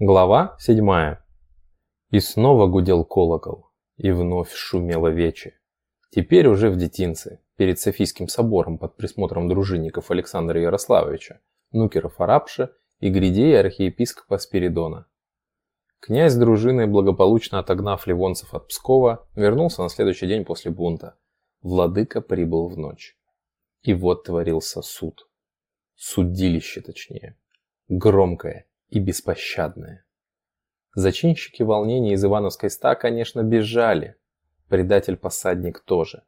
Глава седьмая. И снова гудел колокол, и вновь шумело вече. Теперь уже в детинце, перед Софийским собором под присмотром дружинников Александра Ярославовича, нукеров Арапша и гридей архиепископа Спиридона. Князь с дружиной, благополучно отогнав ливонцев от Пскова, вернулся на следующий день после бунта. Владыка прибыл в ночь. И вот творился суд. Судилище точнее. Громкое, и беспощадное. Зачинщики волнений из Ивановской ста, конечно, бежали. Предатель-посадник тоже.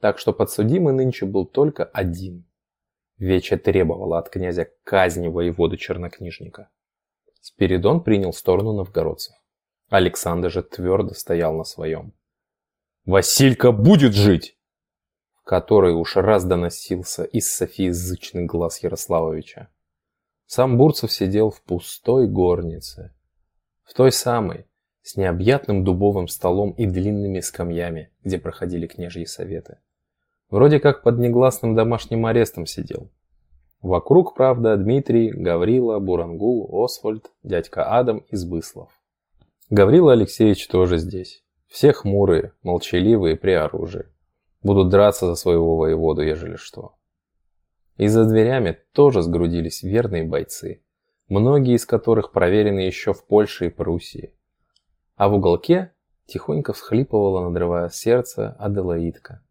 Так что подсудимый нынче был только один. Вече требовала от князя казни воеводы чернокнижника. Спиридон принял сторону новгородцев. Александр же твердо стоял на своем. «Василька будет жить!» Который уж раз доносился из Софии зычный глаз Ярославовича. Сам Бурцев сидел в пустой горнице. В той самой, с необъятным дубовым столом и длинными скамьями, где проходили княжьи советы. Вроде как под негласным домашним арестом сидел. Вокруг, правда, Дмитрий, Гаврила, Бурангул, Освальд, дядька Адам и Сбыслов. Гаврила Алексеевич тоже здесь. Все хмурые, молчаливые при оружии. Будут драться за своего воеводу, ежели что. И за дверями тоже сгрудились верные бойцы, многие из которых проверены еще в Польше и Пруссии. А в уголке тихонько всхлипывала, надрывая сердце, Аделаидка.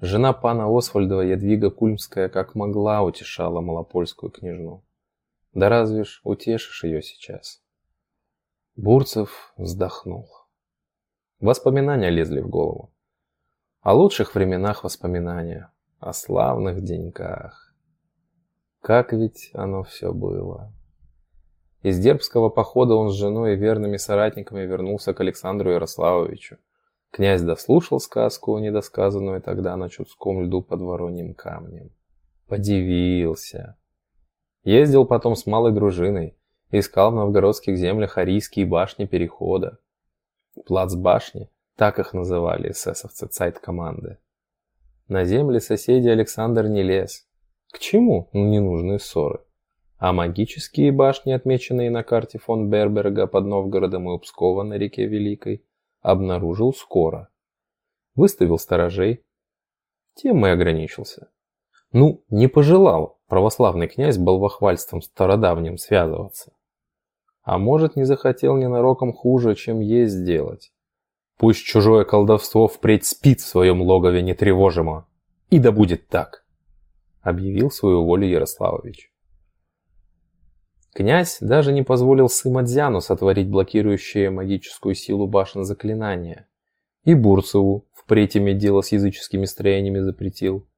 Жена пана Освальдова Ядвига Кульмская как могла утешала малопольскую княжну. Да разве ж утешишь ее сейчас? Бурцев вздохнул. Воспоминания лезли в голову. О лучших временах воспоминания, о славных деньках. Как ведь оно все было. Из Дербского похода он с женой и верными соратниками вернулся к Александру Ярославовичу. Князь дослушал сказку, недосказанную тогда на Чудском льду под Вороньим камнем. Подивился. Ездил потом с малой дружиной, искал в новгородских землях арийские башни перехода. Плацбашни, так их называли эсэсовцы цайт-команды. На земли соседей Александр не лез. К чему ненужные ссоры? А магические башни, отмеченные на карте фон Берберга под Новгородом и Пскова на реке Великой, обнаружил скоро. Выставил сторожей. Тем и ограничился. Ну, не пожелал православный князь болвохвальством стародавним связываться. А может, не захотел ненароком хуже, чем есть сделать. Пусть чужое колдовство впредь спит в своем логове нетревожимо. И да будет так, объявил свою волю Ярославович. Князь даже не позволил Сымадзяну сотворить блокирующее магическую силу башен заклинания. И Бурцеву впредь иметь дело с языческими строениями запретил.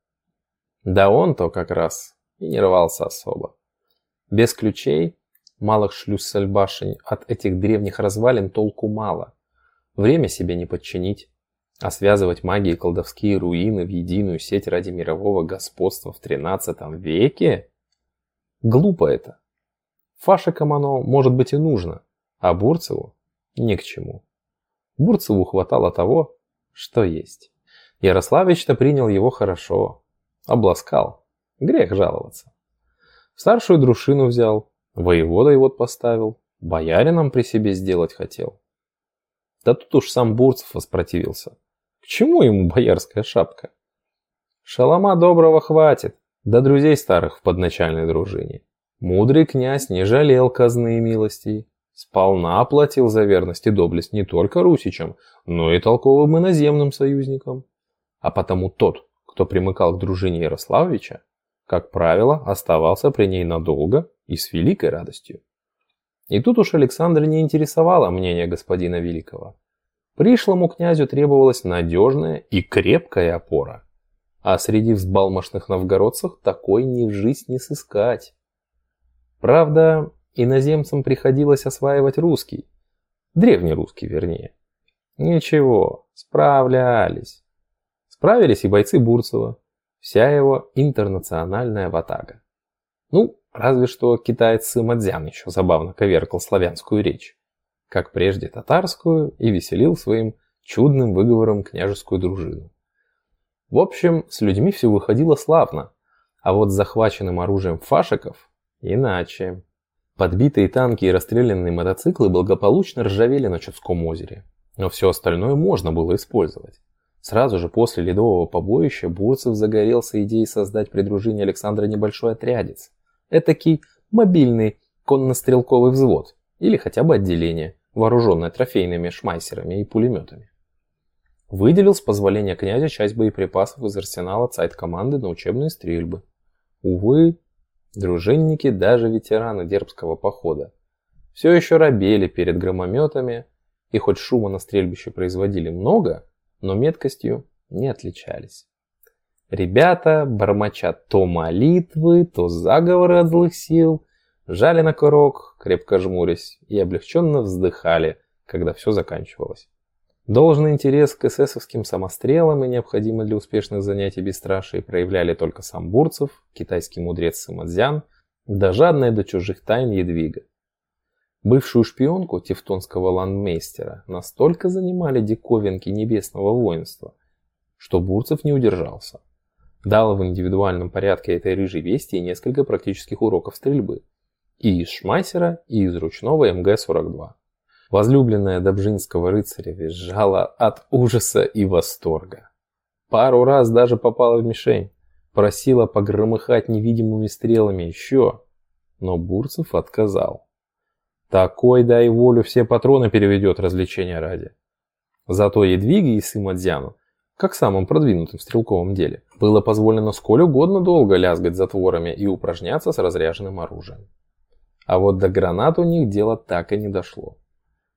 Да он-то как раз и не рвался особо. Без ключей, малых шлюзсель башень от этих древних развалин толку мало. Время себе не подчинить, а связывать магии и колдовские руины в единую сеть ради мирового господства в 13 веке? Глупо это. Фашикам оно, может быть, и нужно, а Бурцеву ни к чему. Бурцеву хватало того, что есть. Ярославич-то принял его хорошо, обласкал. Грех жаловаться. Старшую дружину взял, воевода его поставил, боярином при себе сделать хотел. Да тут уж сам Бурцев воспротивился. К чему ему боярская шапка? Шалома доброго хватит, да друзей старых в подначальной дружине. Мудрый князь не жалел казны и милостей. Сполна оплатил за верность и доблесть не только русичам, но и толковым иноземным союзникам. А потому тот, кто примыкал к дружине Ярославича, как правило, оставался при ней надолго и с великой радостью. И тут уж Александра не интересовало мнение господина Великого. Пришлому князю требовалась надежная и крепкая опора. А среди взбалмошных новгородцев такой ни в жизнь не сыскать. Правда, иноземцам приходилось осваивать русский. Древний русский, вернее. Ничего, справлялись. Справились и бойцы Бурцева, вся его интернациональная ватага. Ну, Разве что китаец Сымадзян еще забавно коверкал славянскую речь, как прежде татарскую, и веселил своим чудным выговором княжескую дружину. В общем, с людьми все выходило славно, а вот с захваченным оружием фашиков иначе. Подбитые танки и расстрелянные мотоциклы благополучно ржавели на Чудском озере, но все остальное можно было использовать. Сразу же после ледового побоища Бурцев загорелся идеей создать при дружине Александра небольшой отрядец. Этакий мобильный конно-стрелковый взвод или хотя бы отделение, вооруженное трофейными шмайсерами и пулеметами. Выделил с позволения князя часть боеприпасов из арсенала цайт-команды на учебные стрельбы. Увы, дружинники, даже ветераны Дербского похода, все еще робели перед громометами, и хоть шума на стрельбище производили много, но меткостью не отличались. Ребята, бормоча то молитвы, то заговоры от злых сил, жали на курок, крепко жмурясь, и облегченно вздыхали, когда все заканчивалось. Должный интерес к эсэсовским самострелам и необходимый для успешных занятий бесстрашие проявляли только сам Бурцев, китайский мудрец Сымадзян, да жадная до чужих тайн Едвига. Бывшую шпионку тевтонского ландмейстера настолько занимали диковинки небесного воинства, что Бурцев не удержался. Дал в индивидуальном порядке этой рыжей вести несколько практических уроков стрельбы. И из Шмайсера, и из ручного МГ-42. Возлюбленная Добжинского рыцаря визжала от ужаса и восторга. Пару раз даже попала в мишень, просила погромыхать невидимыми стрелами еще, но Бурцев отказал. Такой, дай волю, все патроны переведет развлечения ради. Зато Едвиге и Сымадзяну, как самым продвинутым в стрелковом деле, было позволено сколь угодно долго лязгать затворами и упражняться с разряженным оружием. А вот до гранат у них дело так и не дошло.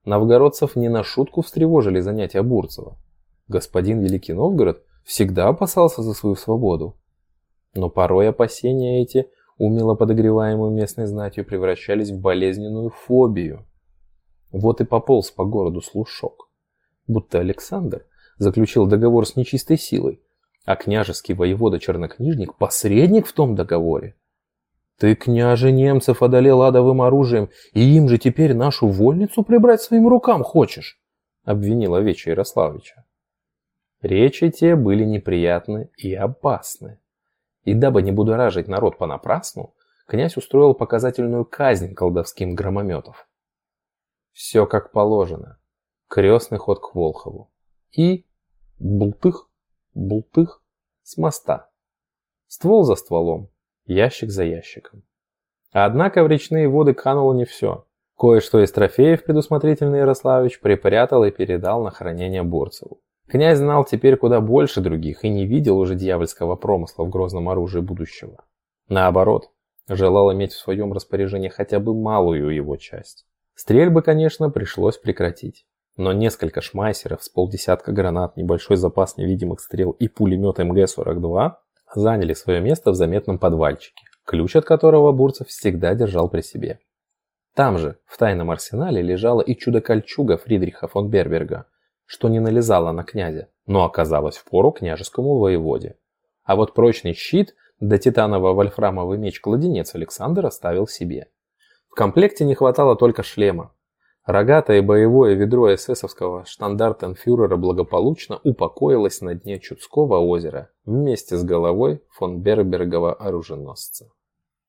Новгородцев не на шутку встревожили занятия Бурцева. Господин Великий Новгород всегда опасался за свою свободу. Но порой опасения эти, умело подогреваемые местной знатью, превращались в болезненную фобию. Вот и пополз по городу слушок. Будто Александр заключил договор с нечистой силой, а княжеский воевода-чернокнижник – посредник в том договоре. Ты, княже, немцев одолел адовым оружием, и им же теперь нашу вольницу прибрать своим рукам хочешь? Обвинила Веча Ярославича. Речи те были неприятны и опасны. И дабы не будоражить народ понапрасну, князь устроил показательную казнь колдовским громометов. Все как положено. Крестный ход к Волхову. И бултых, бултых с моста. Ствол за стволом, ящик за ящиком. Однако в речные воды кануло не все. Кое-что из трофеев предусмотрительный Ярославич припрятал и передал на хранение Борцеву. Князь знал теперь куда больше других и не видел уже дьявольского промысла в грозном оружии будущего. Наоборот, желал иметь в своем распоряжении хотя бы малую его часть. Стрельбы, конечно, пришлось прекратить. Но несколько шмайсеров с полдесятка гранат, небольшой запас невидимых стрел и пулемет МГ-42 заняли свое место в заметном подвальчике, ключ от которого Бурцев всегда держал при себе. Там же, в тайном арсенале, лежала и чудо-кольчуга Фридриха фон Берберга, что не налезала на князя, но оказалась в пору княжескому воеводе. А вот прочный щит да титаново вольфрамовый меч-кладенец Александр оставил себе. В комплекте не хватало только шлема, Рогатое боевое ведро эсэсовского штандартенфюрера благополучно упокоилось на дне Чудского озера вместе с головой фон Бербергова оруженосца.